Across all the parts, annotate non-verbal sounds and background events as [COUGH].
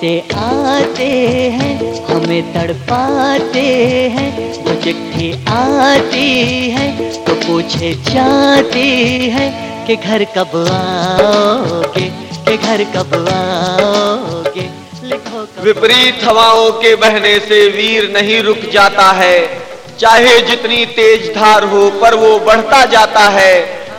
से आते हैं हमें तड़पाते हैं। वो चिट्ठी आती है तो पूछे जाती है कि घर कब आओगे कि घर कब आओगे। लिखो विपरीत हवाओं के बहने से वीर नहीं रुक जाता है। चाहे जितनी तेज धार हो पर वो बढ़ता जाता है।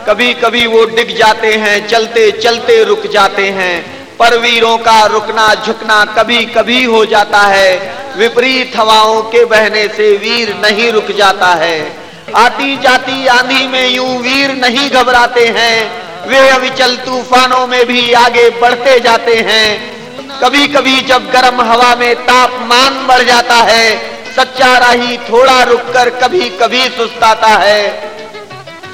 कभी कभी वो डिग जाते हैं चलते चलते रुक जाते हैं। पर वीरों का रुकना झुकना कभी कभी हो जाता है। विपरीत हवाओं के बहने से वीर नहीं रुक जाता है। आती जाती आंधी में यूँ वीर नहीं घबराते हैं। वे अविचल तूफानों में भी आगे बढ़ते जाते हैं। कभी कभी जब गर्म हवा में तापमान बढ़ जाता है, सच्चा राही थोड़ा रुककर कभी कभी सुस्ताता है।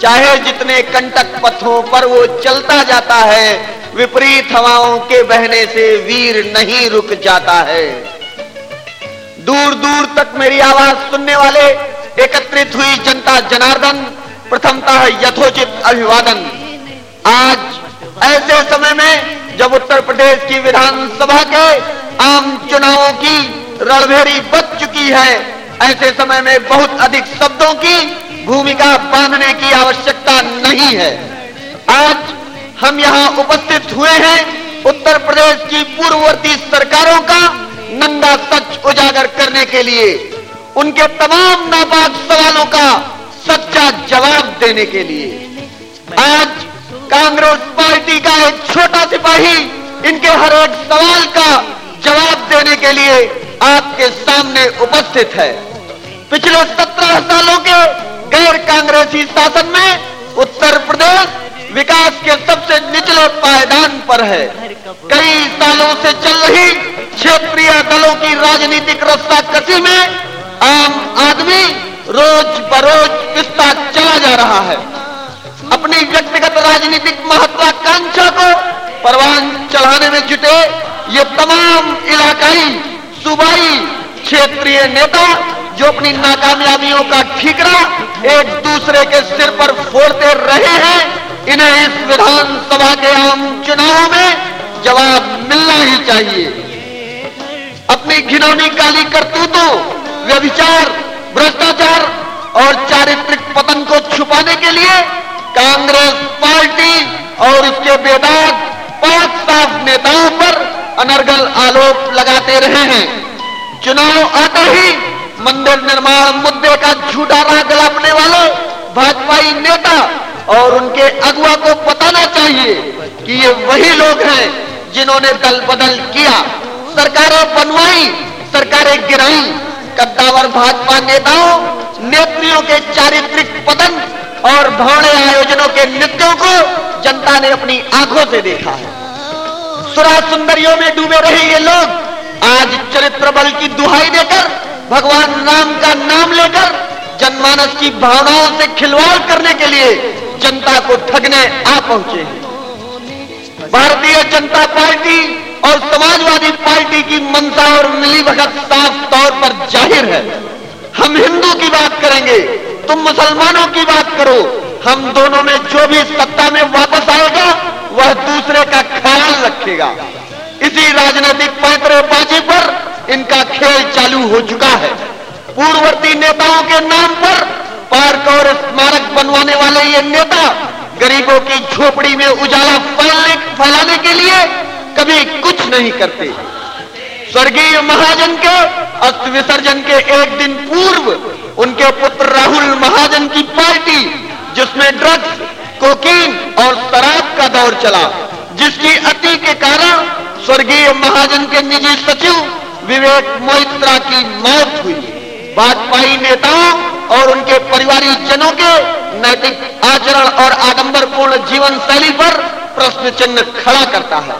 चाहे जितने कंटक पथों पर वो चलता जाता है विपरीत हवाओं के बहने से वीर नहीं रुक जाता है। दूर दूर तक मेरी आवाज़ सुनने वाले, एकत्रित हुई जनता जनार्दन, प्रथमतः यथोचित अभिवादन। आज, ऐसे समय में, जब उत्तर प्रदेश की विधानसभा के आम चुनावों की रणभेरी बच चुकी है, ऐसे समय में बहुत अधिक शब्दों की भूमिका बांधने की आवश्यकता नहीं है। आज हम यहाँ उपस्थित हुए हैं उत्तर प्रदेश की पूर्ववर्ती सरकारों का नंगा सच उजागर करने के लिए, उनके तमाम नापाक सवालों का सच्चा जवाब देने के लिए। आज कांग्रेस पार्टी का एक छोटा सिपाही इनके हर एक सवाल का जवाब देने के लिए आपके सामने उपस्थित है। पिछले सत्रह सालों के गैर कांग्रेसी शासन में उत्तर प्रदेश विकास के सबसे निचले पायदान पर है। कई सालों से चल रही क्षेत्रीय दलों की राजनीतिक रस्ता कसी में आम आदमी रोज बरोज पिस्ता चला जा रहा है। अपनी व्यक्तिगत राजनीतिक महत्वाकांक्षा को परवान चढ़ाने में जुटे ये तमाम इलाकाई, सूबाई क्षेत्रीय नेता जो अपनी नाकामयाबियों का ठीकरा एक दूसरे के सिर पर फोड़ते रहे हैं इन्हें इस विधानसभा के आम चुनाव में जवाब मिलना ही चाहिए। अपनी घिनौनी काली करतूतों, व्यभिचार, भ्रष्टाचार और चारित्रिक पतन को छुपाने के लिए कांग्रेस पार्टी और इसके बेदाग पाँच साफ़ नेताओं पर अनर्गल आरोप लगाते रहे हैं। चुनाव आते ही मंदिर निर्माण मुद्दे का झूठा राग गलापने वाले भाजपाई नेता और उनके अगुआ को बताना चाहिए कि ये वही लोग हैं जिन्होंने दल बदल किया। सरकारें बनवाई, सरकारें गिराई। कद्दावर भाजपा नेताओं, नेत्रियों के चारित्रिक पतन और भौड़े आयोजनों के नृत्यों को जनता ने अपनी आँखों से देखा है। सुरा सुंदरियों में डूबे रहे ये लोग आज चरित्र बल की दुहाई देकर, भगवान राम का नाम लेकर जनमानस की भावनाओं से खिलवाड़ करने के लिए जनता को ठगने आ पहुँचे हैं। भारतीय जनता पार्टी और समाजवादी पार्टी की मनता और मिली भगत साफ़ तौर पर ज़ाहिर है। हम हिंदू की बात करेंगे, तुम मुसलमानों की बात करो। हम दोनों में जो भी सत्ता में वापस आएगा, वह दूसरे का ख्याल रखेगा। इसी राजनीतिक पैतरे बाजी पर इनका खेल चालू हो चुका है। पूर्ववर्ती नेताओं के नाम पर पार्क और स्मारक बनवाने वाले ये नेता गरीबों की झोपड़ी में उजाला फैलने, फैलाने के लिए कभी कुछ नहीं करते। स्वर्गीय महाजन के अस्त विसर्जन के एक दिन पूर्व उनके पुत्र राहुल महाजन की पार्टी, जिसमें ड्रग्स, कोकीन और शराब का दौर चला, जिसकी अति के कारण स्वर्गीय महाजन के निजी सचिव विवेक मोहित्रा की मौत हुई। भाजपाई नेताओं और उनके परिवारिक जनों के नैतिक आचरण और आडंबरपूर्ण जीवन शैली पर प्रश्न चिन्ह खड़ा करता है।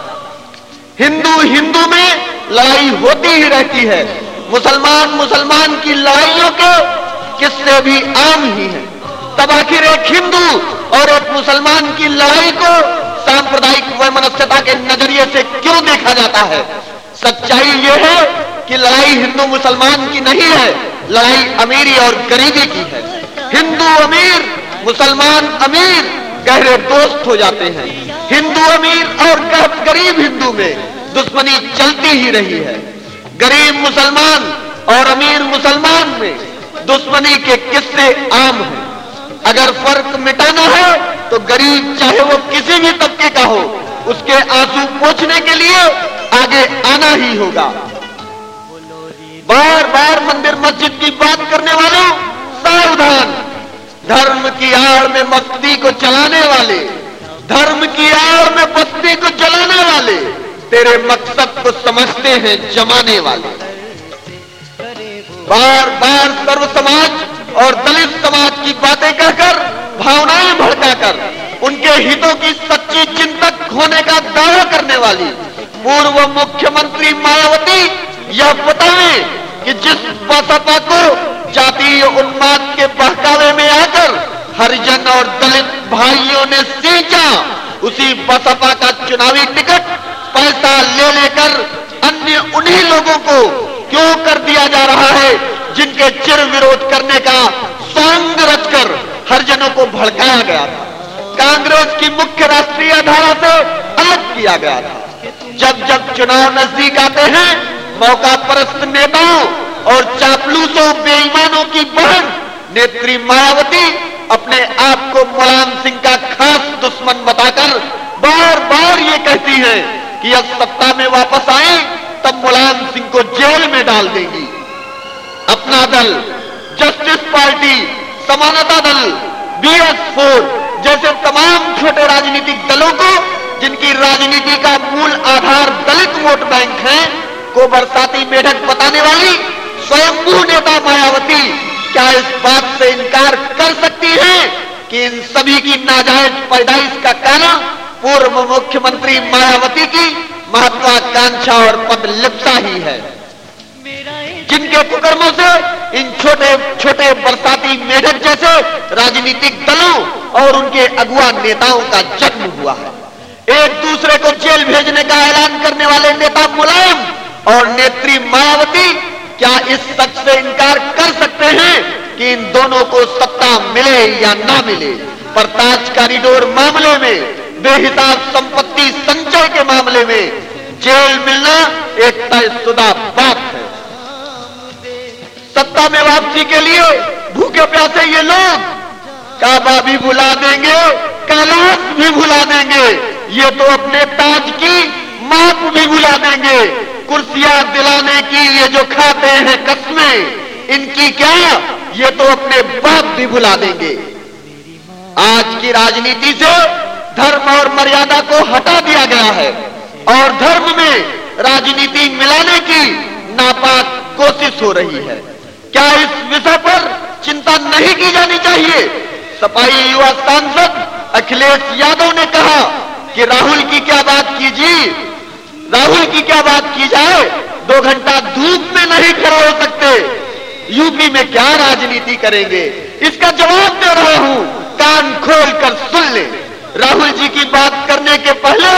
हिंदू हिंदू में लड़ाई होती ही रहती है। मुसलमान मुसलमान की लड़ाइयों के किस्से भी आम ही है। तब आखिर एक हिंदू और एक मुसलमान की लड़ाई को सांप्रदायिक वैमनस्यता के नज़रिए से क्यों देखा जाता है? सच्चाई यह है कि लड़ाई हिंदू मुसलमान की नहीं है लड़ाई अमीरी और गरीबी की है। हिंदू अमीर, मुसलमान अमीर, गहरे दोस्त हो जाते हैं। हिंदू अमीर और गरीब हिंदू में दुश्मनी चलती ही रही है। गरीब मुसलमान और अमीर मुसलमान में दुश्मनी के किस्से आम हैं। अगर फ़र्क मिटाना है तो गरीब चाहे वो किसी भी तबके का हो, उसके आँसू पोछने के लिए आगे आना ही होगा। बार बार मंदिर मस्जिद की बात करने वालों, सावधान। धर्म की आड़ में मस्ती को चलाने वाले, धर्म की आड़ में बस्ती को जलाने वाले, तेरे मकसद को समझते हैं जमाने वाले। बार बार सर्व समाज और दलित समाज की बातें कहकर, भावनाएँ भड़काकर, उनके हितों की सच्ची चिंतक होने का दावा करने वाली, पूर्व मुख्यमंत्री मायावती यह बताएँ कि जिस बसपा को जातीय उन्माद के बहकावे में आकर हरिजन और दलित भाइयों ने सींचा, उसी बसपा का चुनावी टिकट पैसा ले लेकर अन्य उन्हीं लोगों को क्यों कर दिया जा रहा है, जिनके चिर विरोध करने का सॉन्ग रचकर हरिजनों को भड़काया गया था। कांग्रेस की मुख्य राष्ट्रीय धारा से अलग किया गया था। जब जब चुनाव नज़दीक आते हैं मौका परस्त नेताओं और चापलूसों, बेईमानों की बहन नेत्री मायावती अपने आप को मुलायम सिंह का खास दुश्मन बताकर बार बार ये कहती है कि अब सत्ता में वापस आए, तब मुलायम सिंह को जेल में डाल देंगी। अपना दल, जस्टिस पार्टी, समानता दल, बीएस फोर जैसे तमाम छोटे राजनीतिक दलों को, जिनकी राजनीति का मूल आधार दलित वोट बैंक है को बरसाती मेढक बताने वाली स्वयंभू नेता मायावती क्या इस बात से इनकार कर सकती है कि इन सभी की नाजायज पैदाइश का कारण पूर्व मुख्यमंत्री मायावती की महत्वाकांक्षा और पद लिप्सा ही है? जिनके कुकर्मों से इन छोटे छोटे बरसाती मेढक जैसे राजनीतिक दलों और उनके अगुआ नेताओं का जन्म हुआ है। एक दूसरे को जेल भेजने का ऐलान करने वाले नेता मुलायम और नेत्री मायावती, क्या इस सच से इनकार कर सकते हैं कि इन दोनों को सत्ता मिले या ना मिले? पर ताज कॉरिडोर मामले में, बेहिसाब संपत्ति संचय के मामले में, जेल मिलना एक तयशुदा बात है। सत्ता में वापसी के लिए भूखे प्यासे ये लोग, काबा भी भुला देंगे कैलाश भी भुला देंगे। ये तो अपने ताज की माप भी भुला देंगे। कुर्सियाँ दिलाने की ये जो खाते हैं कस्में, इनकी क्या? ये तो अपने बाप भी भुला देंगे। आज की राजनीति से धर्म और मर्यादा को हटा दिया गया है और धर्म में राजनीति मिलाने की नापाक कोशिश हो रही है। क्या इस विषय पर चिंता नहीं की जानी चाहिए? सपाई युवा सांसद अखिलेश यादव ने कहा कि राहुल की क्या बात कीजिए? राहुल की क्या बात की जाए? दो घंटा धूप में नहीं खड़े हो सकते। यूपी में क्या राजनीति करेंगे? इसका जवाब दे रहा हूँ, कान खोल कर सुन ले। राहुल जी की बात करने के पहले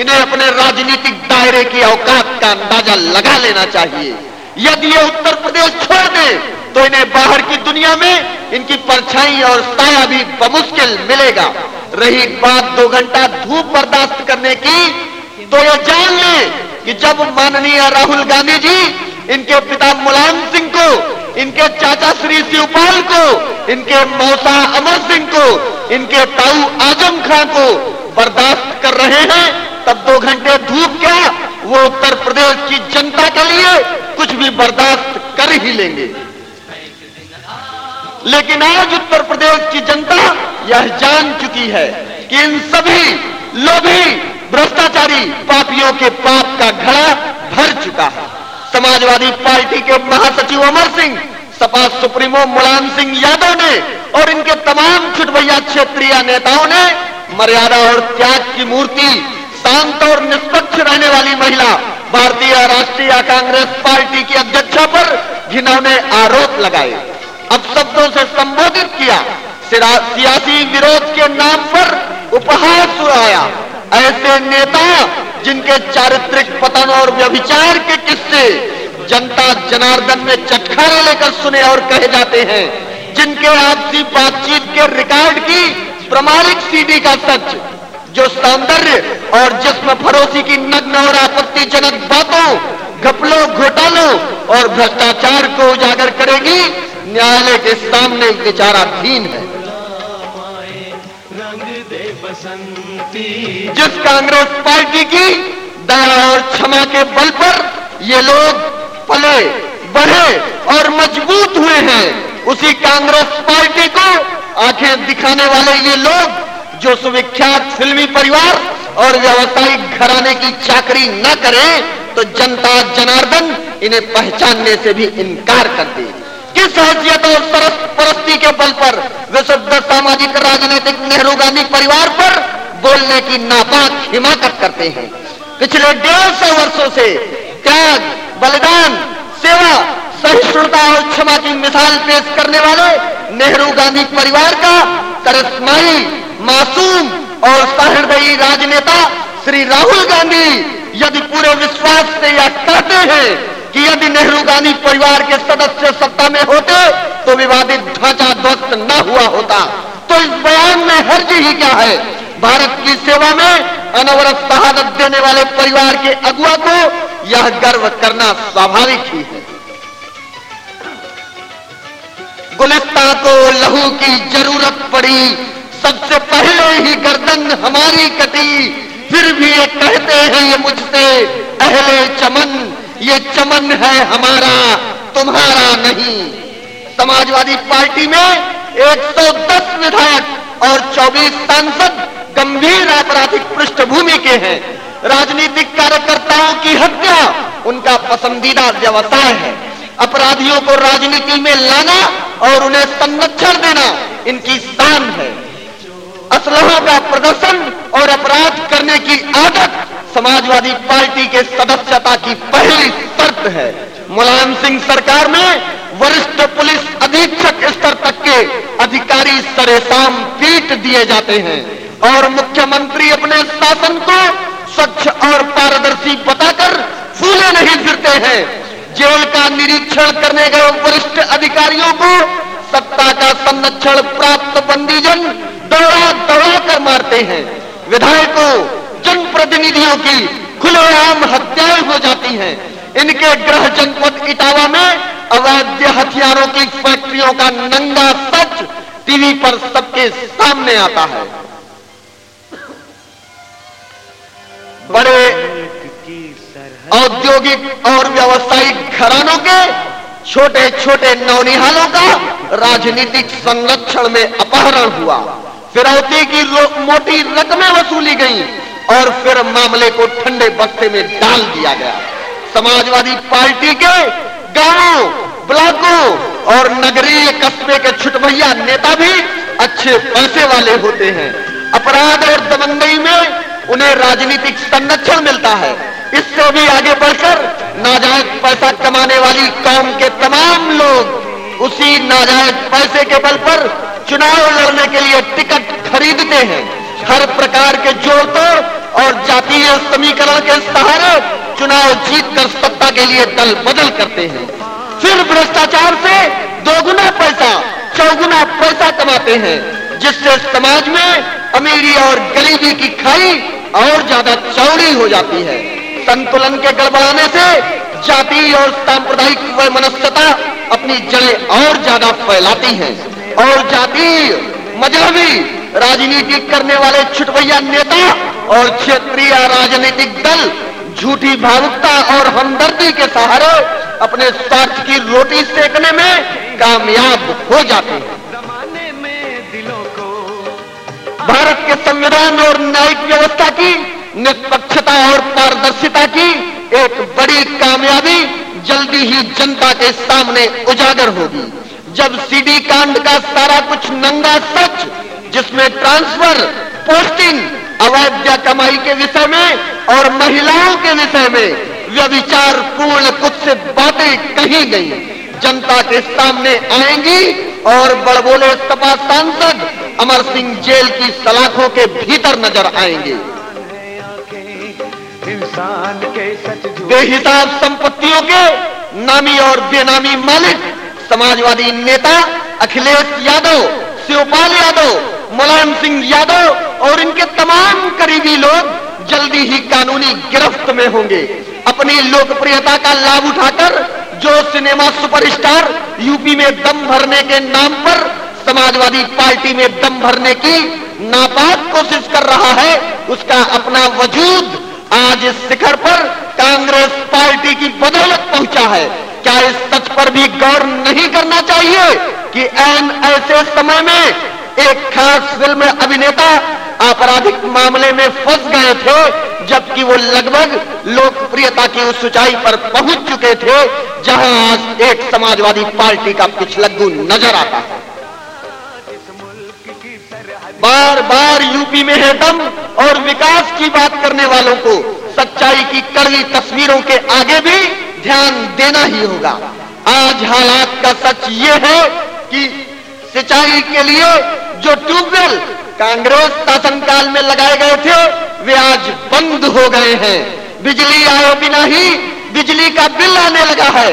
इन्हें अपने राजनीतिक दायरे की औकात का अंदाज़ा लगा लेना चाहिए। यदि ये उत्तर प्रदेश छोड़ दे तो इन्हें बाहर की दुनिया में इनकी परछाई और साया भी बमुश्किल मिलेगा। रही बात दो घंटा धूप बर्दाश्त करने की तो ये जान ले कि जब माननीय राहुल गांधी जी, इनके पिता मुलायम सिंह को, इनके चाचा श्री शिवपाल को, इनके मौसा अमर सिंह को, इनके ताऊ आज़म खां को बर्दाश्त कर रहे हैं, तब दो घंटे धूप क्या? वो उत्तर प्रदेश की जनता के लिए कुछ भी बर्दाश्त कर ही लेंगे। लेकिन आज उत्तर प्रदेश की जनता यह जान चुकी है कि इन सभी लोभी भ्रष्टाचारी पापियों के पाप का घड़ा भर चुका है। समाजवादी पार्टी के महासचिव अमर सिंह, सपा सुप्रीमो मुलायम सिंह यादव ने और इनके तमाम छुटभैया क्षेत्रीय नेताओं ने मर्यादा और त्याग की मूर्ति, शांत और निष्पक्ष रहने वाली महिला भारतीय राष्ट्रीय कांग्रेस पार्टी की अध्यक्षा पर जिन्होंने आरोप लगाए। अब शब्दों से संबोधित किया सियासी विरोध के नाम पर उपहास उड़ाया ऐसे नेता जिनके चारित्रिक पतन और व्यभिचार के किस्से जनता जनार्दन में चटखारे लेकर सुने और कहे जाते हैं, जिनके आपसी बातचीत के रिकॉर्ड की प्रमाणिक सीडी का सच, जो सौंदर्य और जिसम फरोसी की नग्न और आपत्तिजनक बातों, घपलों, घोटालों और भ्रष्टाचार को उजागर करेगी, न्यायालय के सामने विचाराधीन है। जिस कांग्रेस पार्टी की दया और क्षमा के बल पर ये लोग पले, बढ़े और मज़बूत हुए हैं, उसी कांग्रेस पार्टी को आँखें दिखाने वाले ये लोग, जो सुविख्यात फिल्मी परिवार और व्यवसायिक घराने की चाकरी न करें तो जनता जनार्दन इन्हें पहचानने से भी इनकार करती किस हैसियत और सरस परस्ती के बल पर विशुद्ध सामाजिक राजनीतिक नेहरू गांधी परिवार पर बोलने की नापाक हिमाकत करते हैं। पिछले डेढ़ सौ वर्षों से त्याग, बलिदान, सेवा, सहिष्णुता और क्षमा की मिसाल पेश करने वाले नेहरू गांधी परिवार का करिश्माई मासूम और सहृदयी राजनेता श्री राहुल गांधी यदि पूरे विश्वास से यह कहते हैं कि यदि नेहरू गांधी परिवार के सदस्य सत्ता में होते तो विवादित ढांचा ध्वस्त न हुआ होता। तो इस बयान में हर्ज ही क्या है भारत की सेवा में अनवरत शहादत देने वाले परिवार के अगुआ को यह गर्व करना स्वाभाविक ही है। गुलिस्ता को लहू की ज़रूरत पड़ी। सबसे पहले ही गर्दन हमारी कटी। फिर भी ये कहते हैं ये मुझसे, अहले चमन, ये चमन है हमारा, तुम्हारा नहीं। समाजवादी पार्टी में 110 विधायक और 24 सांसद गंभीर आपराधिक पृष्ठभूमि के हैं। राजनीतिक कार्यकर्ताओं की हत्या उनका पसंदीदा व्यवसाय है। अपराधियों को राजनीति में लाना और उन्हें संरक्षण देना इनकी शान है। असलहों का प्रदर्शन और अपराध करने की आदत समाजवादी पार्टी के सदस्यता की पहली शर्त है। मुलायम सिंह सरकार में वरिष्ठ पुलिस अधीक्षक स्तर तक के अधिकारी सरेसाम पीट दिए जाते हैं। और मुख्यमंत्री अपने शासन को स्वच्छ और पारदर्शी बताकर फूले नहीं फिरते हैं। जेल का निरीक्षण करने गए वरिष्ठ अधिकारियों को सत्ता का संरक्षण प्राप्त बंदीजन दौड़ा दौड़ा कर मारते हैं। विधायकों, जनप्रतिनिधियों की खुलेआम हत्याएँ हो जाती हैं। इनके ग्रह जनपद इटावा में अवैध हथियारों की फैक्ट्रियों का नंगा सच टीवी पर सबके सामने आता है। बड़े औद्योगिक और व्यावसायिक घरानों के छोटे छोटे नौनिहालों का राजनीतिक संरक्षण में अपहरण हुआ। फिरौती की मोटी रकमें वसूली गई और फिर मामले को ठंडे बस्ते में डाल दिया गया। समाजवादी पार्टी के गाँवों, ब्लॉकों और नगरीय कस्बे के छुटभैया नेता भी अच्छे पैसे वाले होते हैं। अपराध और दबंगई में उन्हें राजनीतिक संरक्षण मिलता है। इससे भी आगे बढ़कर नाजायज पैसा कमाने वाली कौम के तमाम लोग उसी नाजायज पैसे के बल पर चुनाव लड़ने के लिए टिकट खरीदते हैं। हर प्रकार के जोड़ तोड़ और जातीय समीकरण के सहारे चुनाव जीत कर सत्ता के लिए दल बदल करते हैं। फिर भ्रष्टाचार से दोगुना पैसा, चौगुना पैसा कमाते हैं, जिससे समाज में अमीरी और गरीबी की खाई और ज़्यादा चौड़ी हो जाती है। संतुलन के गड़बड़ाने से जाति और सांप्रदायिक व मनस्यता अपनी जड़ें और ज़्यादा फैलाती हैं। और जातीय मजहबी, राजनीति करने वाले छुटवैया नेता और क्षेत्रीय राजनीतिक दल झूठी भावुकता और हमदर्दी के सहारे अपने स्वार्थ की रोटी सेकने में कामयाब हो जाते हैं। संविधान और न्यायिक व्यवस्था की, निष्पक्षता और पारदर्शिता की एक बड़ी कामयाबी जल्दी ही जनता के सामने उजागर होगी। जब सीडी कांड का सारा कुछ नंगा सच, जिसमें ट्रांसफ़र, पोस्टिंग, अवैध कमाई के विषय में और महिलाओं के विषय में व्यविचार पूर्ण कुछ बातें कही गई। जनता के सामने आएँगी और बड़बोले सपा सांसद अमर सिंह जेल की सलाखों के भीतर नज़र आएँगे। इंसान के बेहिसाब संपत्तियों के नामी और बेनामी मालिक समाजवादी नेता अखिलेश यादव शिवपाल यादव मुलायम सिंह यादव और इनके तमाम करीबी लोग जल्दी ही कानूनी गिरफ्त में होंगे। अपनी लोकप्रियता का लाभ उठाकर जो सिनेमा सुपरस्टार यूपी में दम भरने के नाम पर समाजवादी पार्टी में दम भरने की नापाक कोशिश कर रहा है। उसका अपना वजूद आज इस शिखर पर कांग्रेस पार्टी की बदौलत पहुँचा है। क्या इस सच पर भी गौर नहीं करना चाहिए कि एन ऐसे समय में एक खास फ़िल्म अभिनेता आपराधिक मामले में फंस गए थे, जबकि वो लगभग लोकप्रियता की उस ऊंचाई पर पहुँच चुके थे, जहाँ आज एक समाजवादी पार्टी का पिछलग्गू नज़र आता है। बार बार यूपी में है दम और विकास की बात करने वालों को सच्चाई की कड़वी तस्वीरों के आगे भी ध्यान देना ही होगा। आज हालात का सच ये है कि सिंचाई के लिए जो ट्यूबवेल कांग्रेस शासनकाल में लगाए गए थे, वे आज बंद हो गए हैं। बिजली आए बिना ही बिजली का बिल आने लगा है।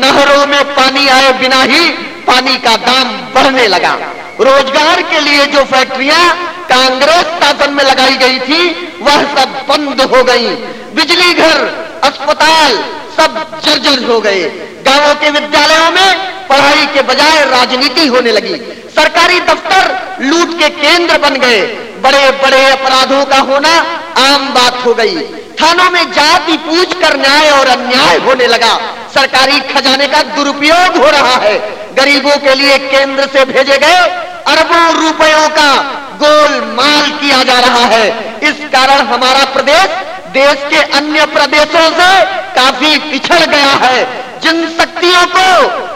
नहरों में पानी आए बिना ही पानी का दाम बढ़ने लगा। रोज़गार के लिए जो फैक्ट्रियाँ कांग्रेस शासन में लगाई गई थी, वह सब बंद हो गई। बिजली घर, अस्पताल सब जर्जर हो गए। गाँवों के विद्यालयों में पढ़ाई के बजाय राजनीति होने लगी। सरकारी दफ्तर लूट के केंद्र बन गए। बड़े बड़े अपराधों का होना आम बात हो गई। थानों में जाति पूछ कर न्याय और अन्याय होने लगा। सरकारी खजाने का दुरुपयोग हो रहा है। गरीबों के लिए केंद्र से भेजे गए अरबों रुपयों का गोल माल किया जा रहा है। इस कारण हमारा प्रदेश देश के अन्य प्रदेशों से काफ़ी पिछड़ गया है। जिन शक्तियों को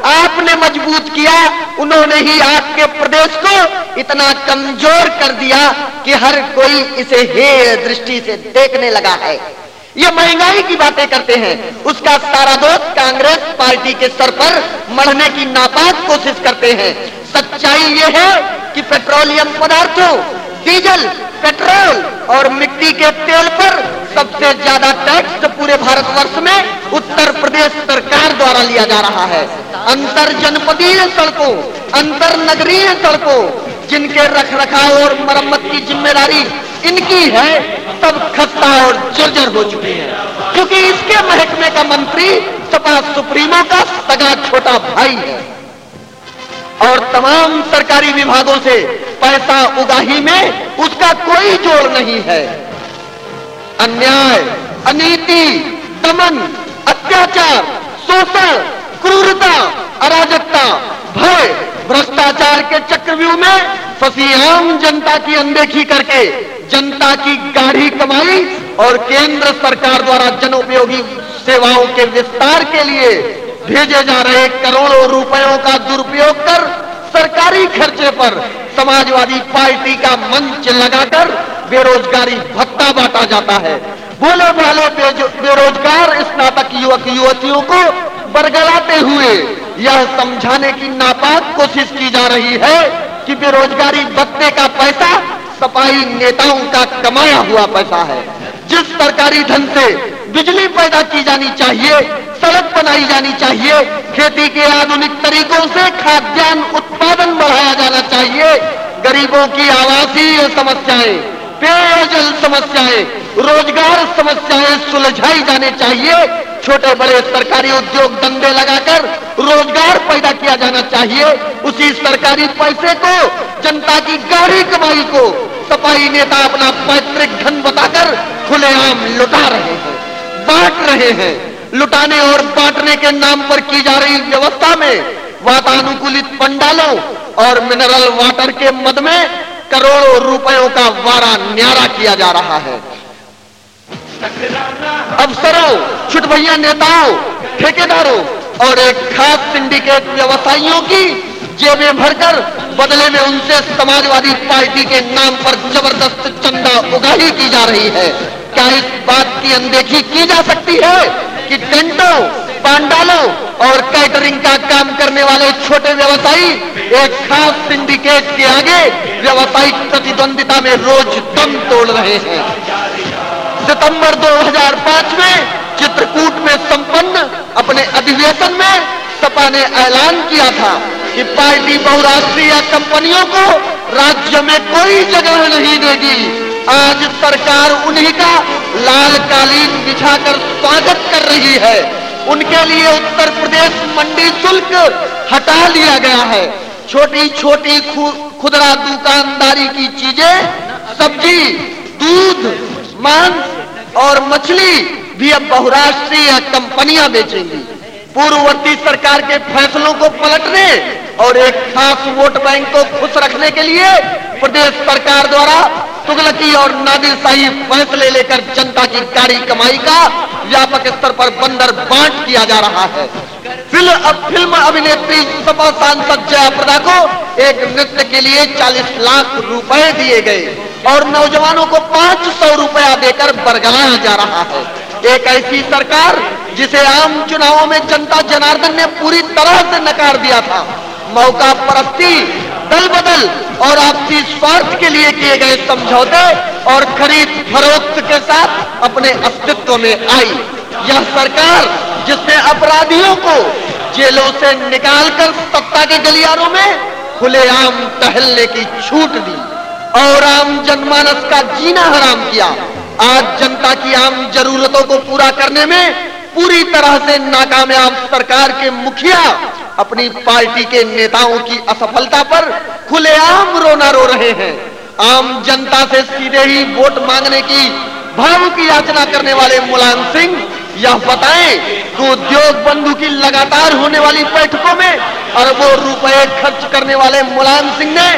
आपने मज़बूत किया, उन्होंने ही आपके प्रदेश को इतना कमज़ोर कर दिया कि हर कोई इसे हे दृष्टि से देखने लगा है। ये महँगाई की बातें करते हैं। उसका सारा दोष कांग्रेस पार्टी के सर पर मरने की नापाक कोशिश करते हैं। सच्चाई ये है कि पेट्रोलियम पदार्थों, डीजल, पेट्रोल और मिट्टी के तेल पर सबसे ज़्यादा टैक्स पूरे भारतवर्ष में उत्तर प्रदेश सरकार द्वारा लिया जा रहा है। अंतर जनपदीय सड़कों अंतर नगरीय सड़कों जिनके रख रखाव और मरम्मत की ज़िम्मेदारी इनकी है, तब खस्ता और जर्जर हो चुकी है। क्योंकि इसके महकमे का मंत्री सपा सुप्रीमो का सगा छोटा भाई है। और तमाम सरकारी विभागों से पैसा उगाही में उसका कोई जोड़ नहीं है। अन्याय, अनीति, दमन, अत्याचार, शोषण क्रूरता, अराजकता, भय, भ्रष्टाचार के चक्रव्यूह में फंसी आम जनता की अनदेखी करके जनता की गाढ़ी कमाई और केंद्र सरकार द्वारा जनोपयोगी सेवाओं के विस्तार के लिए भेजे जा रहे करोड़ों रुपयों का दुरुपयोग कर सरकारी खर्चे पर समाजवादी पार्टी का मंच लगाकर बेरोजगारी भत्ता बांटा जाता है। बोले वाले बेरोजगार, स्नातक युवक युवतियों को बरगलाते हुए यह समझाने की नापाक कोशिश की जा रही है कि बेरोजगारी भत्ते का पैसा सफ़ाई नेताओं का कमाया हुआ पैसा है। जिस सरकारी धन से बिजली पैदा की जानी चाहिए, सड़क बनाई जानी चाहिए, खेती के आधुनिक तरीकों से खाद्यान्न उत्पादन बढ़ाया जाना चाहिए, गरीबों की आवासीय समस्याएँ, पेयजल समस्याएँ, रोज़गार समस्याएँ सुलझाई जाने चाहिए छोटे बड़े सरकारी उद्योग धंधे लगाकर रोज़गार पैदा किया जाना चाहिए। उसी सरकारी पैसे को, जनता की गाड़ी कमाई को, सफ़ाई नेता अपना पैतृक धन बताकर खुलेआम लुटा रहे हैं, बांट रहे हैं। लुटाने और बांटने के नाम पर की जा रही व्यवस्था में वातानुकूलित पंडालों और मिनरल वाटर के मद में करोड़ों रुपयों का वारा न्यारा किया जा रहा है। अफसरों छुटभैया नेताओं, ठेकेदारों और एक खास सिंडिकेट व्यवसायियों की जेबें भरकर बदले में उनसे समाजवादी पार्टी के नाम पर ज़बरदस्त चंदा उगाही की जा रही है। क्या इस बात की अनदेखी की जा सकती है कि टेंटों, पांडालों और कैटरिंग का काम करने वाले छोटे व्यवसायी एक खास सिंडिकेट के आगे व्यवसायिक प्रतिद्वंदिता में रोज दम तोड़ रहे हैं? सितंबर 2005 में चित्रकूट में संपन्न अपने अधिवेशन में सपा ने ऐलान किया था कि पार्टी बहुराष्ट्रीय कंपनियों को राज्य में कोई जगह नहीं देगी। आज सरकार उन्हीं का लाल कालीन बिछाकर स्वागत कर रही है। उनके लिए उत्तर प्रदेश मंडी शुल्क हटा लिया गया है। छोटी छोटी खुदरा दुकानदारी की चीज़ें, सब्ज़ी, दूध मांस और मछली भी अब बहुराष्ट्रीय कंपनियाँ बेचेंगी। पूर्ववर्ती सरकार के फैसलों को पलटने और एक खास वोट बैंक को खुश रखने के लिए प्रदेश सरकार द्वारा तुगलकी और नादिरशाही फैसले लेकर जनता की गाड़ी कमाई का व्यापक स्तर पर बंदर बांट किया जा रहा है। फ़िल्म, अब फ़िल्म अभिनेत्री सपा सांसद जयाप्रदा को एक नृत्य के लिए 40 लाख रुपए दिए गए और नौजवानों को पाँच सौ रुपया देकर बरगलाया जा रहा है। एक ऐसी सरकार जिसे आम चुनावों में जनता जनार्दन ने पूरी तरह से नकार दिया था। मौका परस्ती, दल बदल और आपसी स्वार्थ के लिए किए गए समझौते और खरीद फरोख्त के साथ अपने अस्तित्व में आई। यह सरकार जिसने अपराधियों को जेलों से निकालकर सत्ता के गलियारों में खुलेआम टहलने की छूट दी और आम जनमानस का जीना हराम किया, आज जनता की आम जरूरतों को पूरा करने में पूरी तरह से नाकामयाब सरकार के मुखिया अपनी पार्टी के नेताओं की असफलता पर खुलेआम रोना रो रहे हैं। आम जनता से सीधे ही वोट मांगने की भावुक याचना करने वाले मुलायम सिंह यह बताएँ कि उद्योग बंधु की लगातार होने वाली बैठकों में अरबों रुपए खर्च करने वाले मुलायम सिंह ने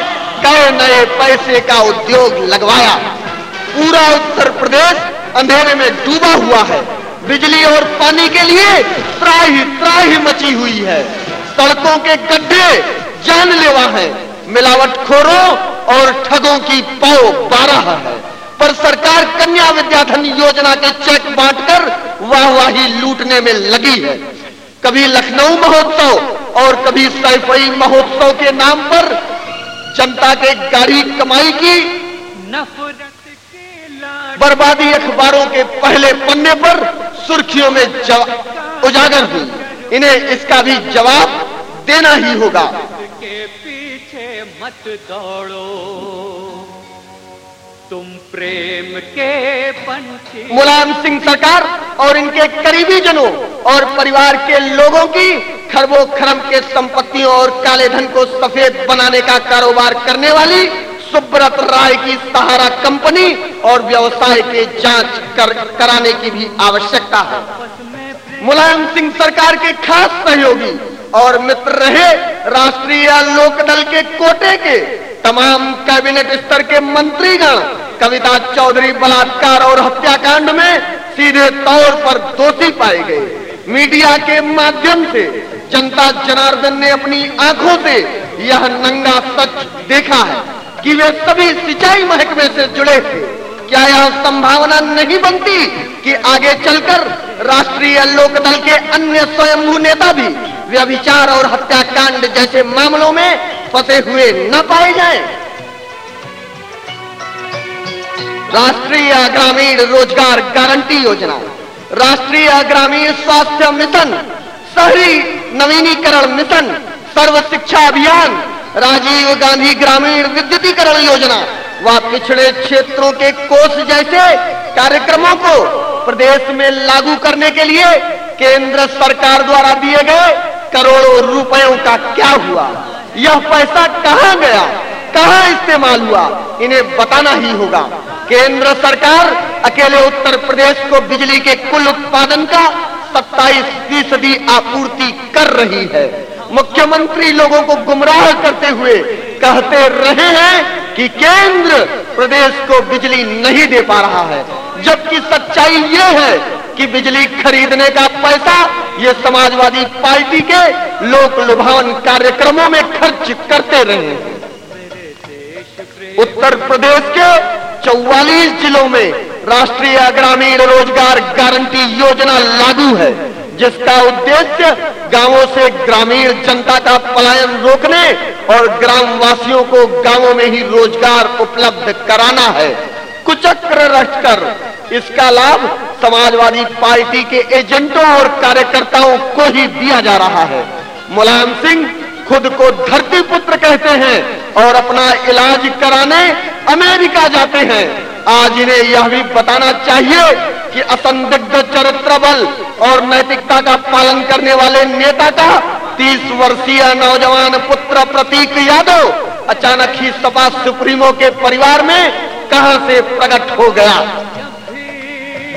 कई नए पैसे का उद्योग लगवाया। पूरा उत्तर प्रदेश अंधेरे में डूबा हुआ है। बिजली और पानी के लिए त्राही त्राही मची हुई है। सड़कों के गड्ढे जानलेवा हैं। मिलावटखोरों और ठगों की पौ बारह है। पर सरकार कन्या विद्याधन योजना के चेक बांटकर वाहवाही लूटने में लगी है। कभी लखनऊ महोत्सव और कभी सैफई महोत्सव के नाम पर जनता के गाड़ी कमाई की। बर्बादी अखबारों के पहले पन्ने पर सुर्खियों में उजागर हुई। इन्हें इसका भी जवाब देना ही होगा। के पीछे मत दौड़ो। प्रेम के मुलायम सिंह सरकार और इनके करीबी जनों और परिवार के लोगों की खरबों खरम के संपत्तियों और काले धन को सफ़ेद बनाने का कारोबार करने वाली सुब्रत राय की सहारा कंपनी और व्यवसाय के जाँच कर, कराने की भी आवश्यकता है। मुलायम सिंह सरकार के खास सहयोगी और मित्र रहे राष्ट्रीय लोकदल के कोटे के तमाम कैबिनेट स्तर के मंत्रीगण कविता चौधरी बलात्कार और हत्याकांड में सीधे तौर पर दोषी पाए गए मीडिया के माध्यम से जनता जनार्दन ने अपनी आँखों से यह नंगा सच देखा है कि वे सभी सिंचाई महकमे से जुड़े थे क्या यह संभावना नहीं बनती कि आगे चलकर राष्ट्रीय लोकदल के अन्य स्वयंभू नेता भी व्यभिचार और हत्याकांड जैसे मामलों में फंसे हुए न पाए जाएँ? राष्ट्रीय ग्रामीण रोज़गार गारंटी योजना, राष्ट्रीय ग्रामीण स्वास्थ्य मिशन, शहरी नवीनीकरण मिशन सर्व शिक्षा अभियान, राजीव गांधी ग्रामीण विद्युतीकरण योजना व पिछड़े क्षेत्रों के कोष जैसे कार्यक्रमों को प्रदेश में लागू करने के लिए केंद्र सरकार द्वारा दिए गए करोड़ों रुपयों का क्या हुआ? यह पैसा कहाँ गया? कहाँ इस्तेमाल हुआ? इन्हें बताना ही होगा। केंद्र सरकार अकेले उत्तर प्रदेश को बिजली के कुल उत्पादन का 27 फ़ीसदी आपूर्ति कर रही है। मुख्यमंत्री लोगों को गुमराह करते हुए कहते रहे हैं कि केंद्र प्रदेश को बिजली नहीं दे पा रहा है, जबकि सच्चाई ये है कि बिजली खरीदने का पैसा ये समाजवादी पार्टी के लोक लुभावन कार्यक्रमों में खर्च करते रहे उत्तर प्रदेश के 44 जिलों में राष्ट्रीय ग्रामीण रोज़गार गारंटी योजना लागू है, जिसका उद्देश्य गाँवों से ग्रामीण जनता का पलायन रोकने और ग्रामवासियों को गाँवों में ही रोज़गार उपलब्ध कराना है। कुचक्र रखकर इसका लाभ समाजवादी पार्टी के एजेंटों और कार्यकर्ताओं को ही दिया जा रहा है। मुलायम सिंह खुद को धरती पुत्र कहते हैं और अपना इलाज कराने अमेरिका जाते हैं। आज इन्हें यह भी बताना चाहिए कि असंदिग्ध चरित्र बल और नैतिकता का पालन करने वाले नेता का तीस वर्षीय नौजवान पुत्र प्रतीक यादव अचानक ही सपा सुप्रीमो के परिवार में कहाँ से प्रकट हो गया?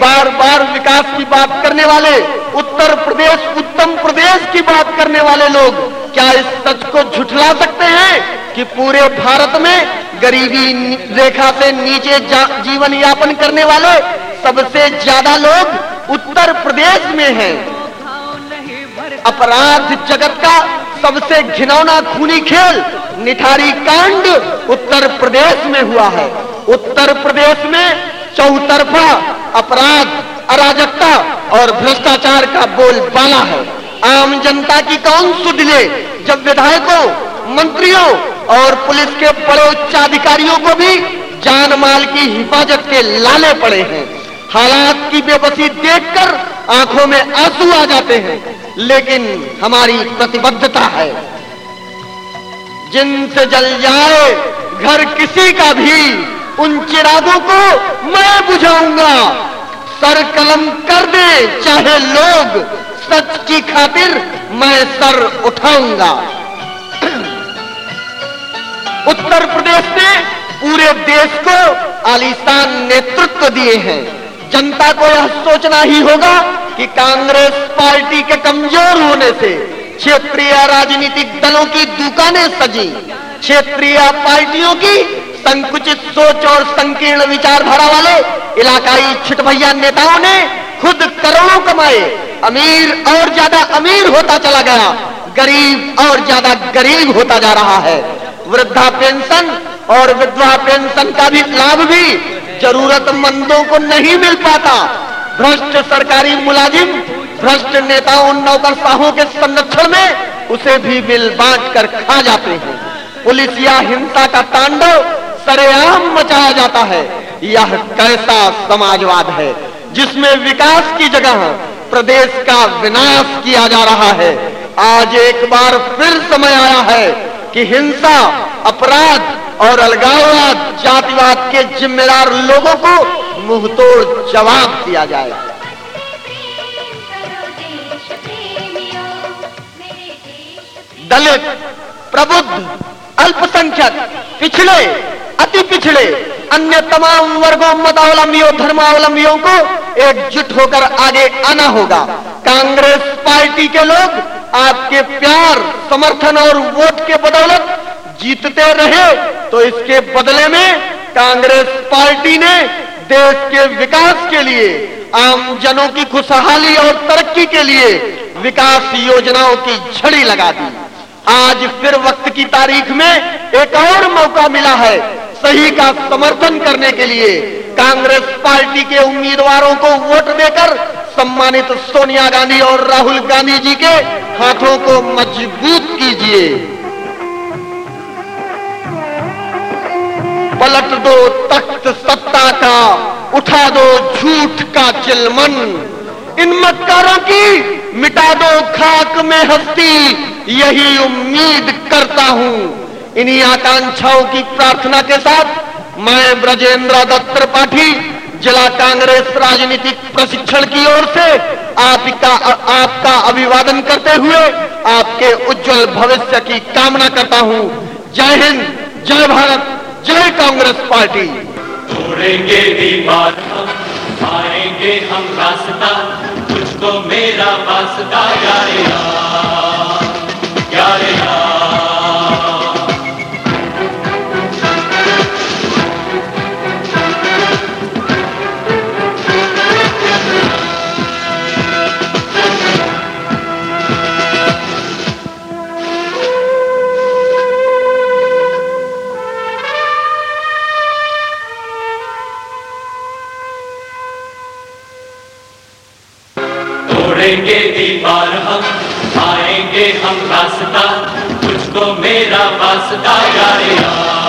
बार बार विकास की बात करने वाले उत्तर प्रदेश, उत्तम प्रदेश की बात करने वाले लोग क्या इस सच को झुठला सकते हैं कि पूरे भारत में गरीबी रेखा से नीचे जीवन यापन करने वाले सबसे ज़्यादा लोग उत्तर प्रदेश में हैं? अपराध जगत का सबसे घिनौना खूनी खेल निठारी कांड उत्तर प्रदेश में हुआ है। उत्तर प्रदेश में चौतरफा अपराध, अराजकता और भ्रष्टाचार का बोलबाला है। आम जनता की कौन सुध ले? जब विधायकों, मंत्रियों और पुलिस के बड़े उच्चाधिकारियों को भी जान माल की हिफाजत के लाले पड़े हैं। हालात की बेबसी देखकर आँखों में आँसू आ जाते हैं। लेकिन हमारी प्रतिबद्धता है। जिनसे जल जाए, घर किसी का भी, उन चिरागों को मैं बुझाऊँगा। सर कलम कर दे, चाहे लोग सच की खातिर मैं सर उठाऊँगा। [CLEARS THROAT] उत्तर प्रदेश ने पूरे देश को आलिशान नेतृत्व दिए हैं। जनता को यह सोचना ही होगा कि कांग्रेस पार्टी के कमज़ोर होने से क्षेत्रीय राजनीतिक दलों की दुकानें सजी, क्षेत्रीय पार्टियों की संकुचित सोच और संकीर्ण विचारधारा वाले इलाकाई छिटभैया नेताओं ने खुद करोड़ों कमाए। अमीर और ज़्यादा अमीर होता चला गया। गरीब और ज़्यादा गरीब होता जा रहा है। वृद्धा पेंशन और विधवा पेंशन का भी लाभ भी जरूरतमंदों को नहीं मिल पाता। भ्रष्ट सरकारी मुलाजिम, भ्रष्ट नेताओं नौकरशाहों के संरक्षण में उसे भी मिल बांट कर खा जाते हैं। पुलिस या हिंसा का तांडव सरेआम मचाया जाता है। यह कैसा समाजवाद है, जिसमें विकास की जगह प्रदेश का विनाश किया जा रहा है। आज एक बार फिर समय आया है कि हिंसा, अपराध और अलगाववाद, जातिवाद के जिम्मेदार लोगों को मुंहतोड़ जवाब दिया जाए। दलित, प्रबुद्ध, अल्पसंख्यक, पिछड़े अति पिछड़े अन्य तमाम वर्गों, मतावलंबियों, धर्मावलंबियों को एकजुट होकर आगे आना होगा। कांग्रेस पार्टी के लोग आपके प्यार, समर्थन और वोट के बदौलत जीतते रहे तो इसके बदले में कांग्रेस पार्टी ने देश के विकास के लिए, आम जनों की खुशहाली और तरक्की के लिए विकास योजनाओं की झड़ी लगा दी। आज फिर वक्त की तारीख में एक और मौका मिला है सही का समर्थन करने के लिए। कांग्रेस पार्टी के उम्मीदवारों को वोट देकर सम्मानित सोनिया गांधी और राहुल गांधी जी के हाथों को मज़बूत कीजिए। पलट दो तख्त सत्ता का, उठा दो झूठ का चिलमन। इन मक्कारों की मिटा दो खाक में हस्ती यही उम्मीद करता हूँ। इन्हीं आकांक्षाओं की प्रार्थना के साथ मैं ब्रजेंद्र दत्त त्रिपाठी, जिला कांग्रेस राजनीतिक प्रशिक्षण की ओर से आपका आपका अभिवादन करते हुए आपके उज्जवल भविष्य की कामना करता हूँ। जय हिंद, जय भारत, जय कांग्रेस पार्टी। हम, आएँगे हम रास्ता तुझको मेरा वास्ता यारे रास्ता तुझको मेरा वास्ता यार यार